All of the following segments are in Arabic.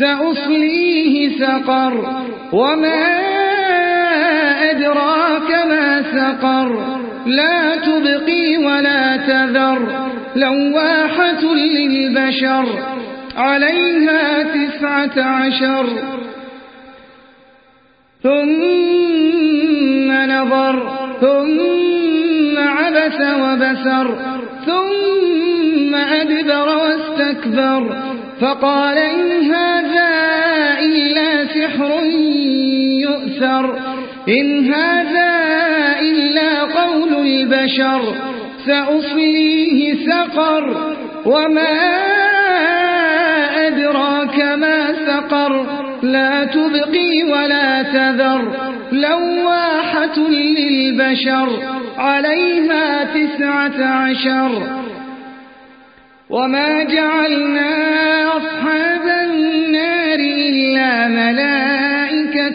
سأصليه سقر وما أدراك ما سقر لا تبقي ولا تذر لواحة للبشر عليها تسعة عشر ثم نظر ثم عبس وبسر ثم أدبر واستكبر فقال إن هذا إلا سحر يؤثر. إن هذا إلا قول البشر سأصليه سقر. وما أدراك ما سقر لا تبقي ولا تذر. لواحة للبشر عليها تسعة عشر. وما جعلنا أصحاب النار إلا ملائكة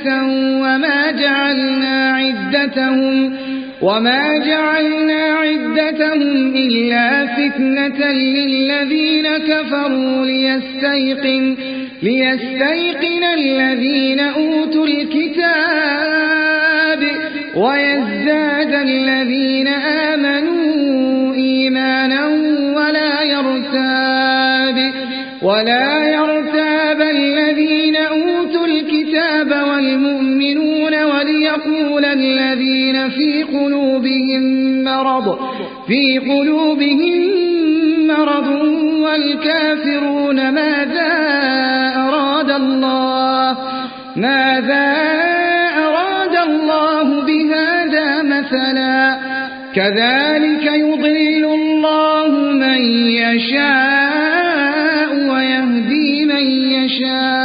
وما جعلنا عدتهم وما جعلنا عدتهم إلا فتنة للذين كفروا ليستيقن, ليستيقن الذين أوتوا الكتاب ويزداد الذين آمنوا إيمانا ولا يرتاب ولا يرتاب الذين أوتوا الكتاب والمؤمنون وليقول الذين في قلوبهم مرض في قلوبهم مرض والكافرون ماذا أراد الله؟ ماذا أراد الله بهذا مثلا؟ كذلك يضل الله من يشاء ويهدي من يشاء.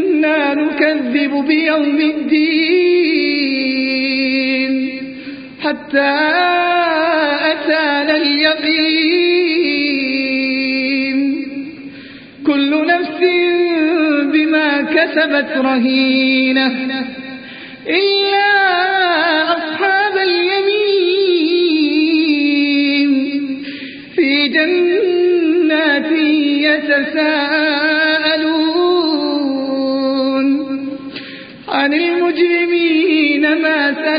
بيوم الدين حتى أتانا اليقين. كل نفس بما كسبت رهينة إلا أصحاب اليمين. في جنات يتساءلون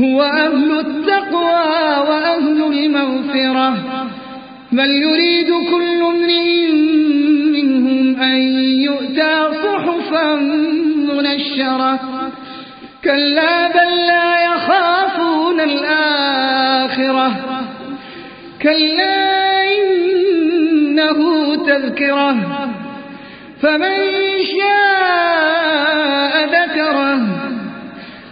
هو أهل التقوى وأهل المغفرة بل يريد كل امرئ منهم أن يؤتى صحفا منشرة. كلا بل لا يخافون الآخرة. كلا إنه تذكرة. فمن شاء